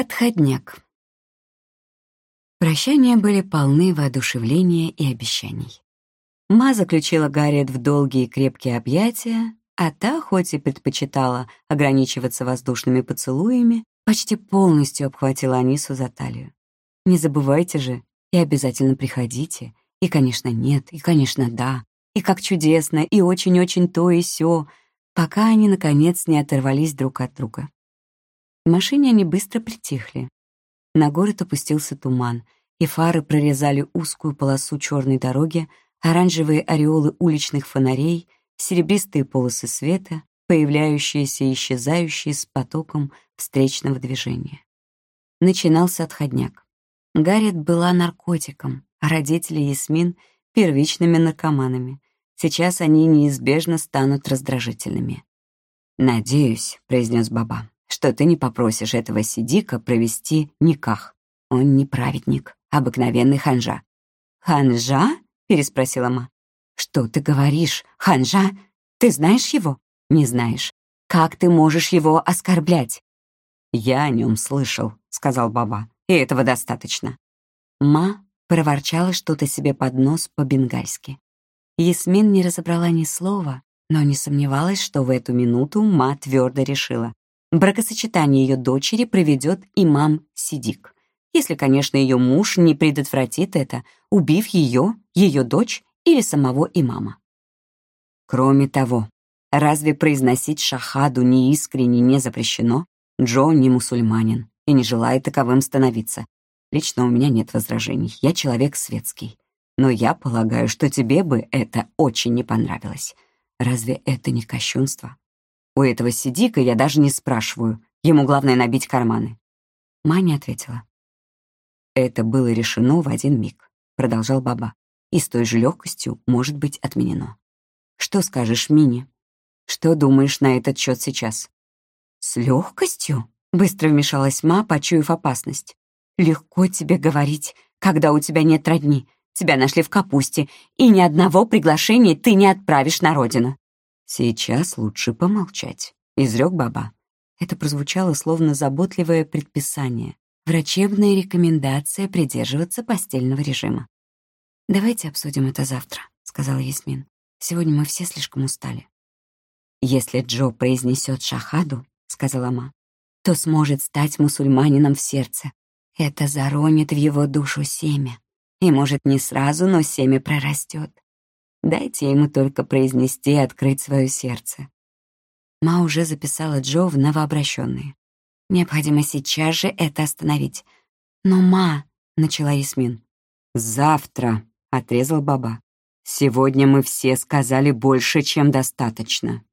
Отходняк. Прощания были полны воодушевления и обещаний. Ма заключила Гарриет в долгие и крепкие объятия, а та, хоть и предпочитала ограничиваться воздушными поцелуями, почти полностью обхватила Анису за талию. «Не забывайте же, и обязательно приходите, и, конечно, нет, и, конечно, да, и как чудесно, и очень-очень то и сё, пока они, наконец, не оторвались друг от друга. Машине они быстро притихли. На город опустился туман, и фары прорезали узкую полосу черной дороги, оранжевые ореолы уличных фонарей, серебристые полосы света, появляющиеся и исчезающие с потоком встречного движения. Начинался отходняк. Гарриет была наркотиком, а родители Ясмин — первичными наркоманами. Сейчас они неизбежно станут раздражительными. «Надеюсь», — произнес Баба, что ты не попросишь этого Сидика провести никах. Он не праведник, обыкновенный ханжа». «Ханжа?» — переспросила Ма. «Что ты говоришь? Ханжа? Ты знаешь его?» «Не знаешь. Как ты можешь его оскорблять?» «Я о нем слышал», — сказал Баба, — «и этого достаточно». Ма проворчала что-то себе под нос по-бенгальски. Ясмин не разобрала ни слова, но не сомневалась, что в эту минуту Ма твердо решила. Бракосочетание ее дочери проведет имам Сидик. Если, конечно, ее муж не предотвратит это, убив ее, ее дочь или самого имама. Кроме того, разве произносить шахаду неискренне не запрещено? Джо не мусульманин и не желает таковым становиться. Лично у меня нет возражений, я человек светский. Но я полагаю, что тебе бы это очень не понравилось. Разве это не кощунство? У этого сидика я даже не спрашиваю. Ему главное набить карманы. Маня ответила. Это было решено в один миг, продолжал Баба. И с той же легкостью может быть отменено. Что скажешь, Мини? Что думаешь на этот счет сейчас? С легкостью? Быстро вмешалась Ма, почуяв опасность. Легко тебе говорить, когда у тебя нет родни. Тебя нашли в капусте, и ни одного приглашения ты не отправишь на родину. «Сейчас лучше помолчать», — изрек Баба. Это прозвучало словно заботливое предписание, врачебная рекомендация придерживаться постельного режима. «Давайте обсудим это завтра», — сказала Ясмин. «Сегодня мы все слишком устали». «Если Джо произнесет шахаду», — сказала Ма, «то сможет стать мусульманином в сердце. Это заронит в его душу семя. И, может, не сразу, но семя прорастет. Дайте ему только произнести и открыть свое сердце. Ма уже записала Джо в новообращенные. Необходимо сейчас же это остановить. Но, Ма, — начала Ясмин. «Завтра», — отрезал Баба. «Сегодня мы все сказали больше, чем достаточно.